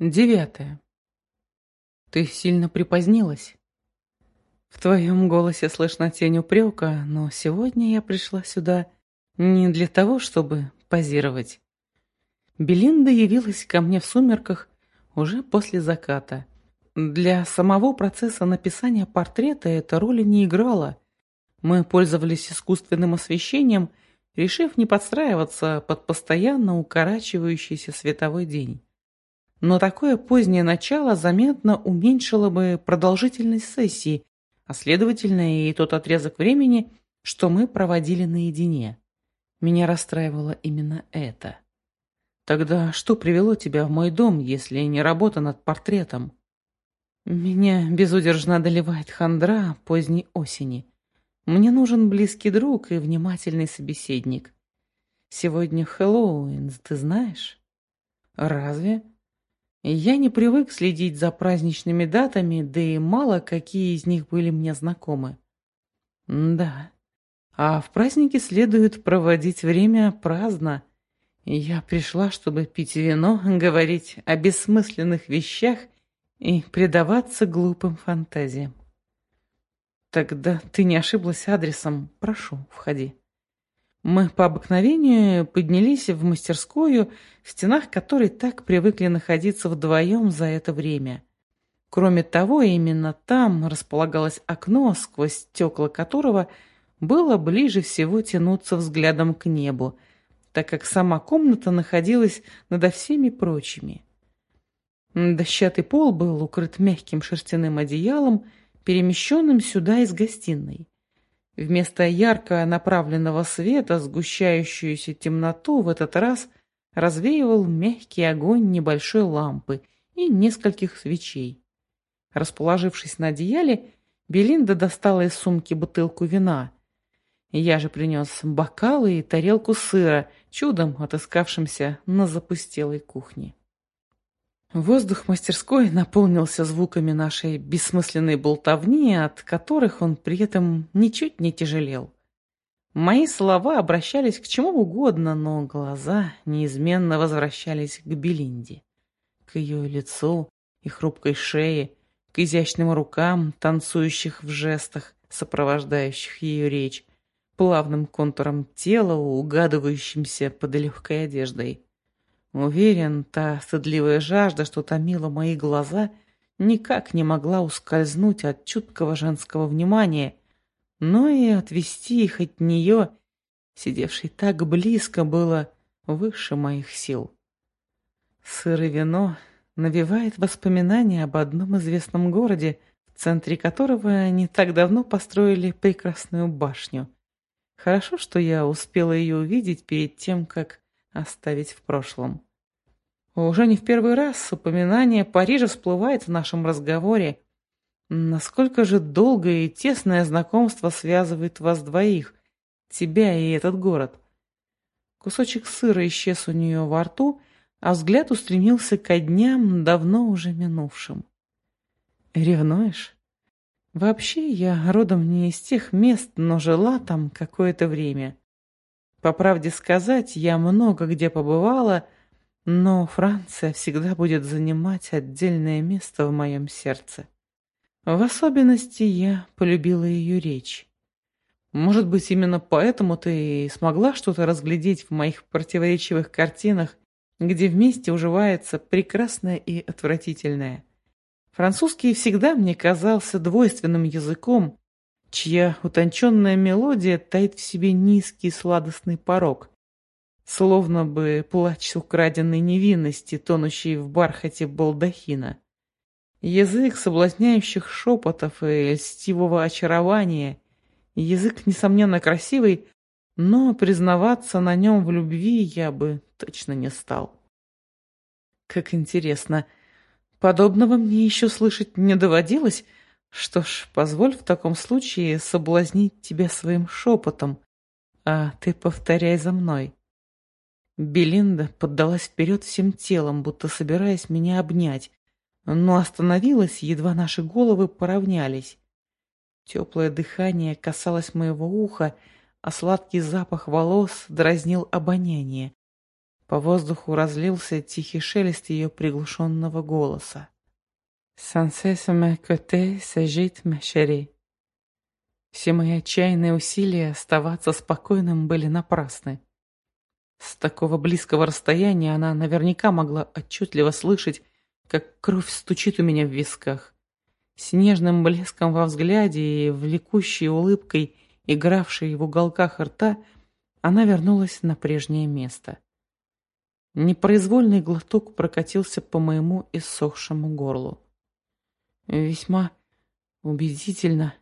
Девятое. Ты сильно припозднилась. В твоем голосе слышна тень упрека, но сегодня я пришла сюда не для того, чтобы позировать. Белинда явилась ко мне в сумерках уже после заката. Для самого процесса написания портрета эта роли не играла. Мы пользовались искусственным освещением, решив не подстраиваться под постоянно укорачивающийся световой день. Но такое позднее начало заметно уменьшило бы продолжительность сессии, а следовательно и тот отрезок времени, что мы проводили наедине. Меня расстраивало именно это. Тогда что привело тебя в мой дом, если не работа над портретом? Меня безудержно одолевает хандра поздней осени. Мне нужен близкий друг и внимательный собеседник. Сегодня Хэллоуин, ты знаешь? Разве? Я не привык следить за праздничными датами, да и мало какие из них были мне знакомы. Да, а в празднике следует проводить время праздно. Я пришла, чтобы пить вино, говорить о бессмысленных вещах и предаваться глупым фантазиям. Тогда ты не ошиблась адресом. Прошу, входи. Мы по обыкновению поднялись в мастерскую, в стенах которой так привыкли находиться вдвоем за это время. Кроме того, именно там располагалось окно, сквозь стекла которого было ближе всего тянуться взглядом к небу, так как сама комната находилась над всеми прочими. Дощатый пол был укрыт мягким шерстяным одеялом, перемещенным сюда из гостиной. Вместо ярко направленного света сгущающуюся темноту в этот раз развеивал мягкий огонь небольшой лампы и нескольких свечей. Расположившись на одеяле, Белинда достала из сумки бутылку вина. Я же принес бокалы и тарелку сыра, чудом отыскавшимся на запустелой кухне. Воздух мастерской наполнился звуками нашей бессмысленной болтовни, от которых он при этом ничуть не тяжелел. Мои слова обращались к чему угодно, но глаза неизменно возвращались к Белинде, к ее лицу и хрупкой шее, к изящным рукам, танцующих в жестах, сопровождающих ее речь, плавным контуром тела, угадывающимся под легкой одеждой. Уверен, та стыдливая жажда, что томила мои глаза, никак не могла ускользнуть от чуткого женского внимания, но и отвести их от нее, сидевшей так близко, было выше моих сил. Сыр вино навевает воспоминания об одном известном городе, в центре которого не так давно построили прекрасную башню. Хорошо, что я успела ее увидеть перед тем, как оставить в прошлом. Уже не в первый раз упоминание Парижа всплывает в нашем разговоре. Насколько же долгое и тесное знакомство связывает вас двоих, тебя и этот город? Кусочек сыра исчез у нее во рту, а взгляд устремился ко дням, давно уже минувшим. Ревнуешь? Вообще, я родом не из тех мест, но жила там какое-то время. По правде сказать, я много где побывала, но Франция всегда будет занимать отдельное место в моем сердце. В особенности я полюбила ее речь. Может быть, именно поэтому ты и смогла что-то разглядеть в моих противоречивых картинах, где вместе уживается прекрасное и отвратительное. Французский всегда мне казался двойственным языком, чья утонченная мелодия таит в себе низкий сладостный порог, словно бы плач украденной невинности, тонущей в бархате балдахина. Язык соблазняющих шепотов и льстивого очарования, язык, несомненно, красивый, но признаваться на нем в любви я бы точно не стал. Как интересно, подобного мне еще слышать не доводилось, что ж, позволь в таком случае соблазнить тебя своим шепотом, а ты повторяй за мной. Белинда поддалась вперед всем телом, будто собираясь меня обнять, но остановилась, едва наши головы поравнялись. Теплое дыхание касалось моего уха, а сладкий запах волос дразнил обоняние. По воздуху разлился тихий шелест ее приглушенного голоса. «Sans cesse me côté s'agite ma chérie». Все мои отчаянные усилия оставаться спокойным были напрасны. С такого близкого расстояния она наверняка могла отчетливо слышать, как кровь стучит у меня в висках. С нежным блеском во взгляде и влекущей улыбкой, игравшей в уголках рта, она вернулась на прежнее место. Непроизвольный глоток прокатился по моему иссохшему горлу. Весьма убедительно,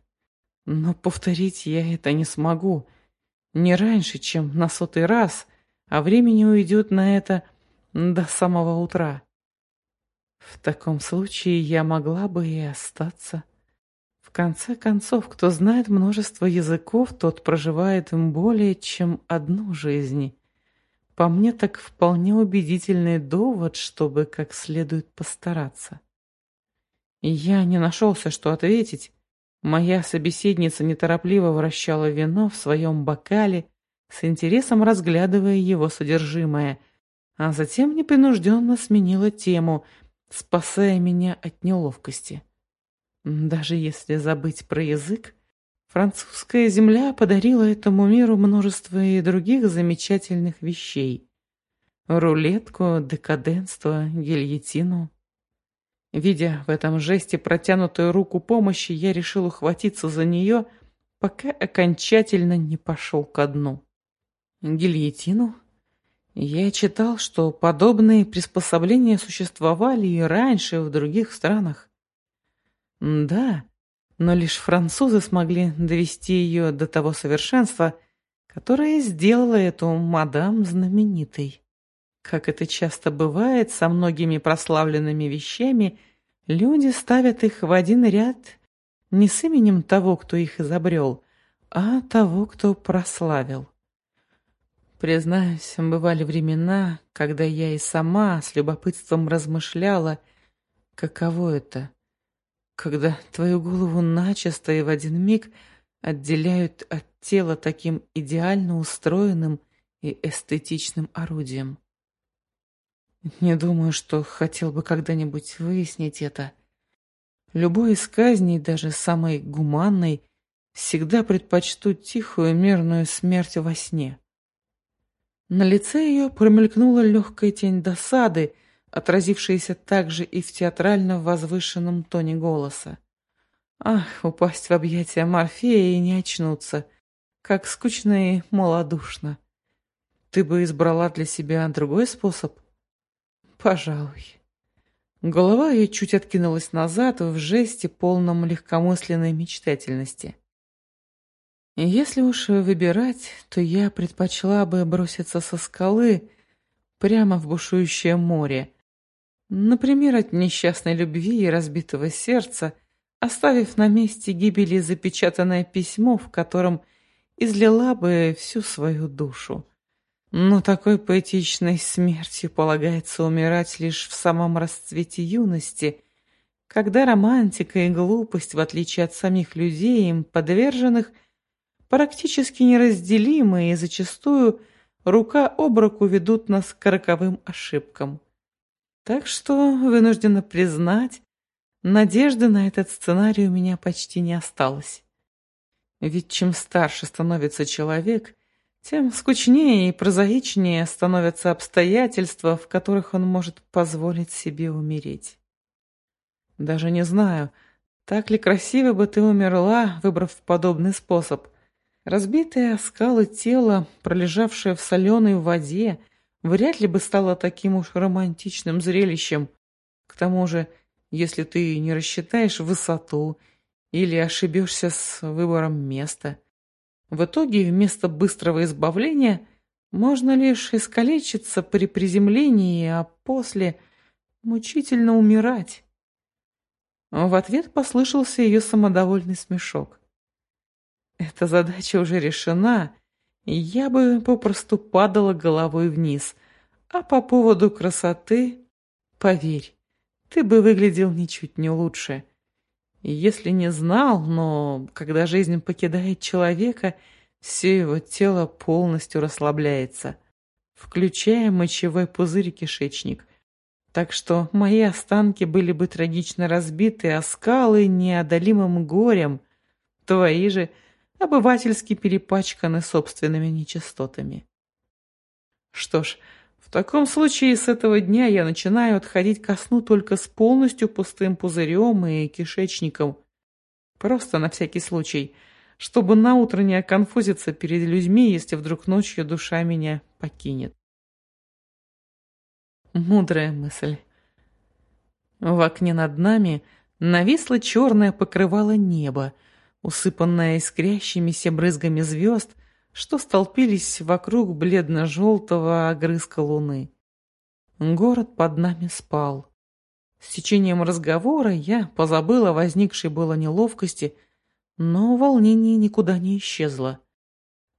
но повторить я это не смогу. Не раньше, чем на сотый раз, а времени уйдет на это до самого утра. В таком случае я могла бы и остаться. В конце концов, кто знает множество языков, тот проживает им более чем одну жизнь. По мне так вполне убедительный довод, чтобы как следует постараться. Я не нашелся, что ответить. Моя собеседница неторопливо вращала вино в своем бокале, с интересом разглядывая его содержимое, а затем непринужденно сменила тему — спасая меня от неловкости. Даже если забыть про язык, французская земля подарила этому миру множество и других замечательных вещей. Рулетку, декаденство, гильотину. Видя в этом жесте протянутую руку помощи, я решил ухватиться за нее, пока окончательно не пошел ко дну. Гильотину я читал, что подобные приспособления существовали и раньше в других странах. Да, но лишь французы смогли довести ее до того совершенства, которое сделало эту мадам знаменитой. Как это часто бывает со многими прославленными вещами, люди ставят их в один ряд не с именем того, кто их изобрел, а того, кто прославил. Признаюсь, бывали времена, когда я и сама с любопытством размышляла, каково это, когда твою голову начисто и в один миг отделяют от тела таким идеально устроенным и эстетичным орудием. Не думаю, что хотел бы когда-нибудь выяснить это. Любой из казней, даже самой гуманной, всегда предпочту тихую мирную смерть во сне. На лице ее промелькнула легкая тень досады, отразившаяся также и в театрально возвышенном тоне голоса. Ах, упасть в объятия Морфея и не очнуться. Как скучно и малодушно. Ты бы избрала для себя другой способ? Пожалуй. Голова ее чуть откинулась назад в жесте полном легкомысленной мечтательности. Если уж выбирать, то я предпочла бы броситься со скалы прямо в бушующее море. Например, от несчастной любви и разбитого сердца, оставив на месте гибели запечатанное письмо, в котором излила бы всю свою душу. Но такой поэтичной смертью полагается умирать лишь в самом расцвете юности, когда романтика и глупость, в отличие от самих людей, им подверженных – практически неразделимые и зачастую рука об руку ведут нас к роковым ошибкам. Так что, вынуждена признать, надежды на этот сценарий у меня почти не осталось. Ведь чем старше становится человек, тем скучнее и прозаичнее становятся обстоятельства, в которых он может позволить себе умереть. Даже не знаю, так ли красиво бы ты умерла, выбрав подобный способ – Разбитое скалы тело, пролежавшее в соленой воде, вряд ли бы стало таким уж романтичным зрелищем. К тому же, если ты не рассчитаешь высоту или ошибешься с выбором места, в итоге вместо быстрого избавления можно лишь искалечиться при приземлении, а после мучительно умирать. В ответ послышался ее самодовольный смешок. Эта задача уже решена, и я бы попросту падала головой вниз. А по поводу красоты, поверь, ты бы выглядел ничуть не лучше. Если не знал, но когда жизнь покидает человека, все его тело полностью расслабляется. включая мочевой пузырь и кишечник. Так что мои останки были бы трагично разбиты, а скалы неодолимым горем. Твои же обывательски перепачканы собственными нечистотами. Что ж, в таком случае с этого дня я начинаю отходить ко сну только с полностью пустым пузырем и кишечником. Просто на всякий случай, чтобы наутро не оконфузиться перед людьми, если вдруг ночью душа меня покинет. Мудрая мысль. В окне над нами нависло черное покрывало неба, усыпанное искрящимися брызгами звезд, что столпились вокруг бледно-желтого огрызка луны. Город под нами спал. С течением разговора я позабыла возникшей было неловкости, но волнение никуда не исчезло.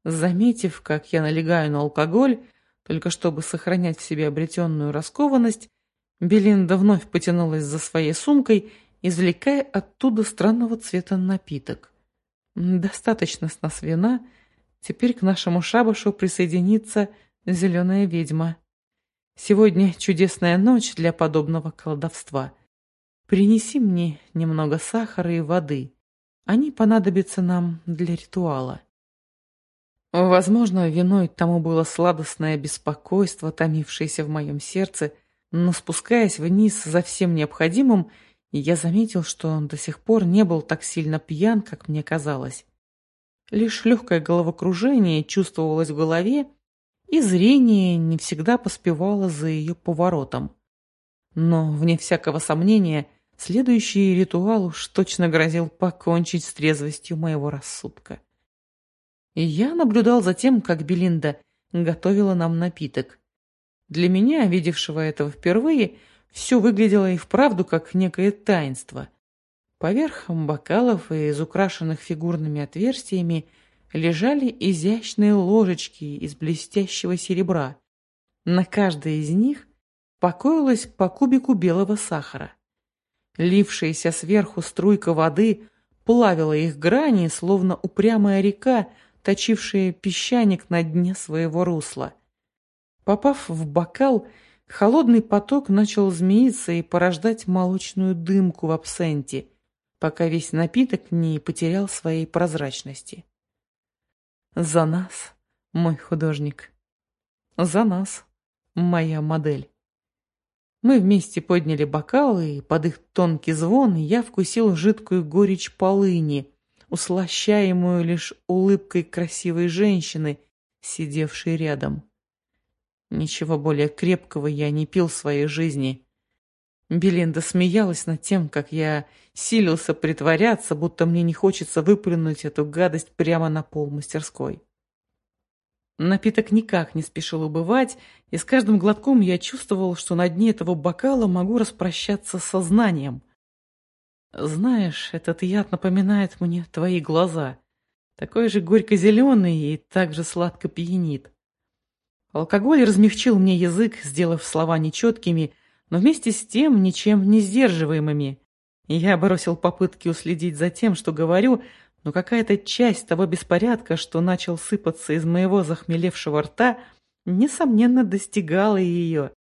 Заметив, как я налегаю на алкоголь, только чтобы сохранять в себе обретенную раскованность, Белинда вновь потянулась за своей сумкой, извлекая оттуда странного цвета напиток. Достаточно с нас вина — Теперь к нашему шабашу присоединится зеленая ведьма. Сегодня чудесная ночь для подобного колдовства. Принеси мне немного сахара и воды. Они понадобятся нам для ритуала. Возможно, виной тому было сладостное беспокойство, томившееся в моем сердце, но спускаясь вниз за всем необходимым, я заметил, что он до сих пор не был так сильно пьян, как мне казалось. Лишь легкое головокружение чувствовалось в голове, и зрение не всегда поспевало за ее поворотом. Но, вне всякого сомнения, следующий ритуал уж точно грозил покончить с трезвостью моего рассудка. И я наблюдал за тем, как Белинда готовила нам напиток. Для меня, видевшего этого впервые, все выглядело и вправду как некое таинство — Поверх бокалов и из украшенных фигурными отверстиями лежали изящные ложечки из блестящего серебра. На каждой из них покоилась по кубику белого сахара. Лившаяся сверху струйка воды плавила их грани, словно упрямая река, точившая песчаник на дне своего русла. Попав в бокал, холодный поток начал змеиться и порождать молочную дымку в абсенте – пока весь напиток не потерял своей прозрачности. За нас, мой художник. За нас, моя модель. Мы вместе подняли бокалы, и под их тонкий звон я вкусил жидкую горечь полыни, услощаемую лишь улыбкой красивой женщины, сидевшей рядом. Ничего более крепкого я не пил в своей жизни, Белинда смеялась над тем, как я силился притворяться, будто мне не хочется выплюнуть эту гадость прямо на пол мастерской. Напиток никак не спешил убывать, и с каждым глотком я чувствовал, что на дне этого бокала могу распрощаться с сознанием. Знаешь, этот яд напоминает мне твои глаза. Такой же горько-зеленый и так же сладко пьянит. Алкоголь размягчил мне язык, сделав слова нечеткими, но вместе с тем ничем не сдерживаемыми. Я бросил попытки уследить за тем, что говорю, но какая-то часть того беспорядка, что начал сыпаться из моего захмелевшего рта, несомненно достигала ее.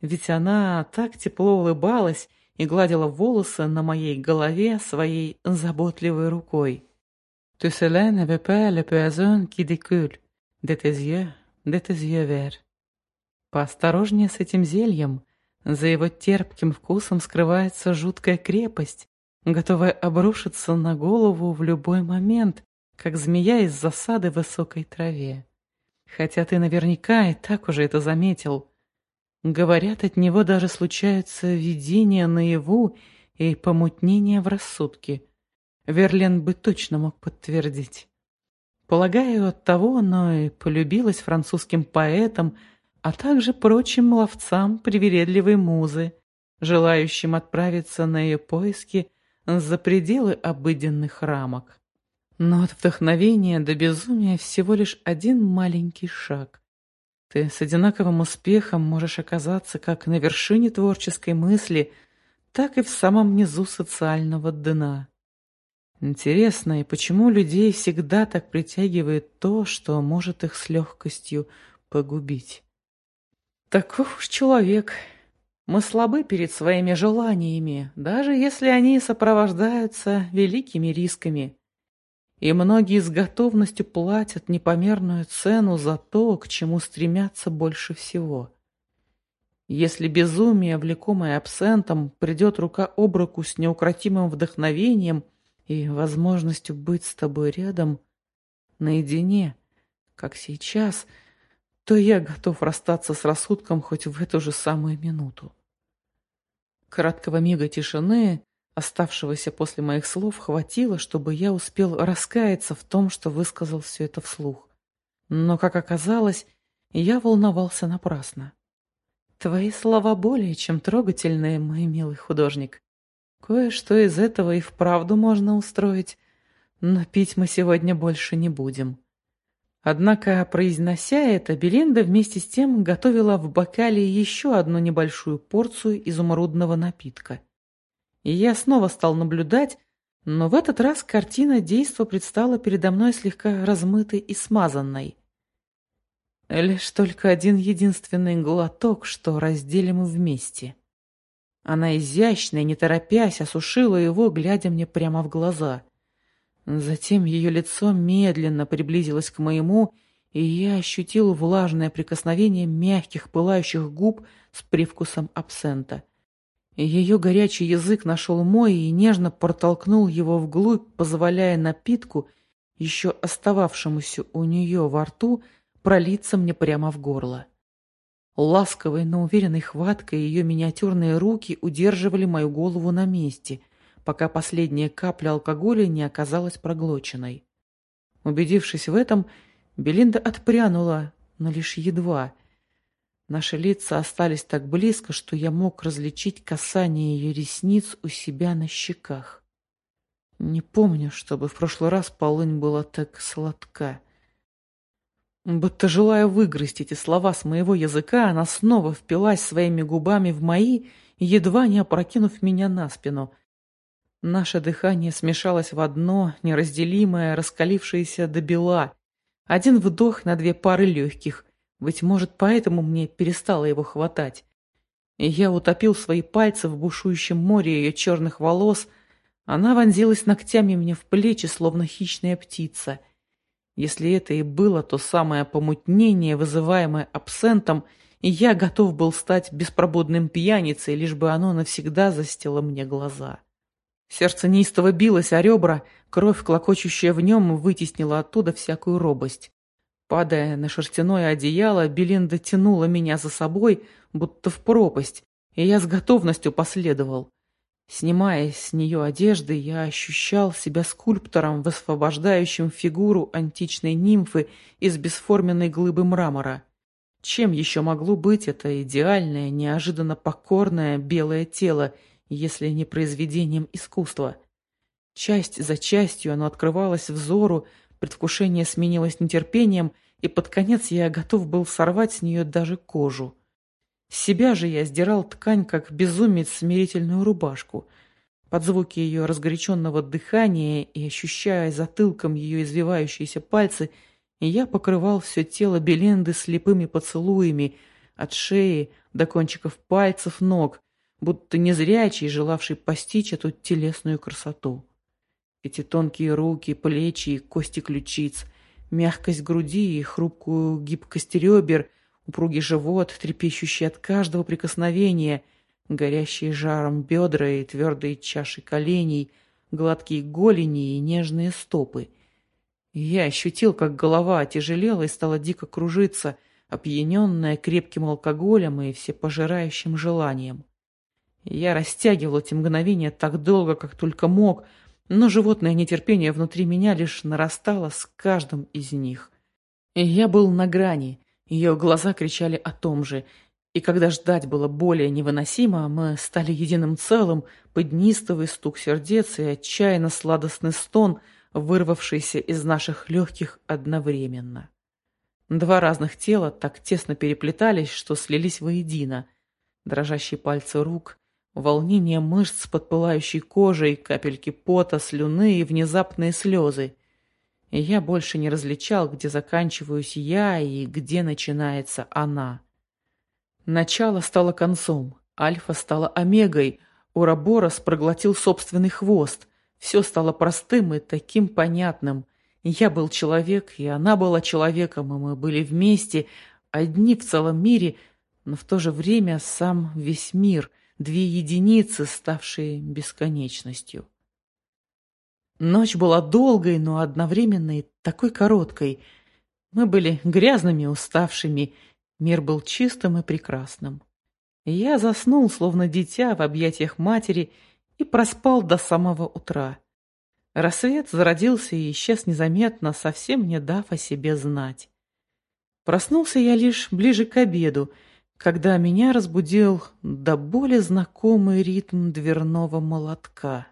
Ведь она так тепло улыбалась и гладила волосы на моей голове своей заботливой рукой. «Tu cela n'avait pas le poison qui découle de tes yeux, de tes yeux verts». «Поосторожнее с этим зельем», за его терпким вкусом скрывается жуткая крепость, готовая обрушиться на голову в любой момент, как змея из засады в высокой траве. Хотя ты наверняка и так уже это заметил. Говорят, от него даже случаются видения наяву и помутнения в рассудке. Верлен бы точно мог подтвердить. Полагаю, от того оно и полюбилось французским поэтам, а также прочим ловцам привередливой музы, желающим отправиться на ее поиски за пределы обыденных рамок. Но от вдохновения до безумия всего лишь один маленький шаг. Ты с одинаковым успехом можешь оказаться как на вершине творческой мысли, так и в самом низу социального дна. Интересно, и почему людей всегда так притягивает то, что может их с легкостью погубить? Таков уж человек. Мы слабы перед своими желаниями, даже если они сопровождаются великими рисками. И многие с готовностью платят непомерную цену за то, к чему стремятся больше всего. Если безумие, влекомое абсентом, придет рука об руку с неукротимым вдохновением и возможностью быть с тобой рядом, наедине, как сейчас — то я готов расстаться с рассудком хоть в эту же самую минуту. Краткого мига тишины, оставшегося после моих слов, хватило, чтобы я успел раскаяться в том, что высказал все это вслух. Но, как оказалось, я волновался напрасно. Твои слова более чем трогательные, мой милый художник. Кое-что из этого и вправду можно устроить, но пить мы сегодня больше не будем. Однако, произнося это, Белинда вместе с тем готовила в бокале еще одну небольшую порцию изумрудного напитка. И я снова стал наблюдать, но в этот раз картина действа предстала передо мной слегка размытой и смазанной. Лишь только один единственный глоток, что разделим вместе. Она изящно и не торопясь осушила его, глядя мне прямо в глаза — Затем ее лицо медленно приблизилось к моему, и я ощутил влажное прикосновение мягких пылающих губ с привкусом абсента. Ее горячий язык нашел мой и нежно протолкнул его вглубь, позволяя напитку, еще остававшемуся у нее во рту, пролиться мне прямо в горло. Ласковой, но уверенной хваткой ее миниатюрные руки удерживали мою голову на месте — пока последняя капля алкоголя не оказалась проглоченной. Убедившись в этом, Белинда отпрянула, но лишь едва. Наши лица остались так близко, что я мог различить касание ее ресниц у себя на щеках. Не помню, чтобы в прошлый раз полынь была так сладка. Будто желая выгрызть эти слова с моего языка, она снова впилась своими губами в мои, едва не опрокинув меня на спину — Наше дыхание смешалось в одно, неразделимое, раскалившееся до бела. Один вдох на две пары легких. Быть может, поэтому мне перестало его хватать. И я утопил свои пальцы в бушующем море ее черных волос. Она вонзилась ногтями мне в плечи, словно хищная птица. Если это и было то самое помутнение, вызываемое абсентом, я готов был стать беспробудным пьяницей, лишь бы оно навсегда застило мне глаза. Сердце неистово билось о ребра, кровь, клокочущая в нем, вытеснила оттуда всякую робость. Падая на шерстяное одеяло, Белинда тянула меня за собой, будто в пропасть, и я с готовностью последовал. Снимая с нее одежды, я ощущал себя скульптором, высвобождающим фигуру античной нимфы из бесформенной глыбы мрамора. Чем еще могло быть это идеальное, неожиданно покорное белое тело, если не произведением искусства. Часть за частью оно открывалось взору, предвкушение сменилось нетерпением, и под конец я готов был сорвать с нее даже кожу. С себя же я сдирал ткань, как безумец, смирительную рубашку. Под звуки ее разгоряченного дыхания и ощущая затылком ее извивающиеся пальцы, я покрывал все тело Беленды слепыми поцелуями, от шеи до кончиков пальцев ног, будто незрячий, желавший постичь эту телесную красоту. Эти тонкие руки, плечи и кости ключиц, мягкость груди и хрупкую гибкость ребер, упругий живот, трепещущий от каждого прикосновения, горящие жаром бедра и твердые чаши коленей, гладкие голени и нежные стопы. я ощутил, как голова отяжелела и стала дико кружиться, опьяненная крепким алкоголем и всепожирающим желанием. Я растягивал эти мгновения так долго, как только мог, но животное нетерпение внутри меня лишь нарастало с каждым из них. Я был на грани, ее глаза кричали о том же, и когда ждать было более невыносимо, мы стали единым целым, под неистовый стук сердец и отчаянно сладостный стон, вырвавшийся из наших легких одновременно. Два разных тела так тесно переплетались, что слились воедино. Дрожащие пальцы рук, волнение мышц под пылающей кожей, капельки пота, слюны и внезапные слезы. И я больше не различал, где заканчиваюсь я и где начинается она. Начало стало концом, альфа стала омегой, Ураборос проглотил собственный хвост. Все стало простым и таким понятным. Я был человек, и она была человеком, и мы были вместе, одни в целом мире, но в то же время сам весь мир, две единицы, ставшие бесконечностью. Ночь была долгой, но одновременно и такой короткой. Мы были грязными, уставшими, мир был чистым и прекрасным. Я заснул, словно дитя в объятиях матери, и проспал до самого утра. Рассвет зародился и исчез незаметно, совсем не дав о себе знать. Проснулся я лишь ближе к обеду, когда меня разбудил до боли знакомый ритм дверного молотка.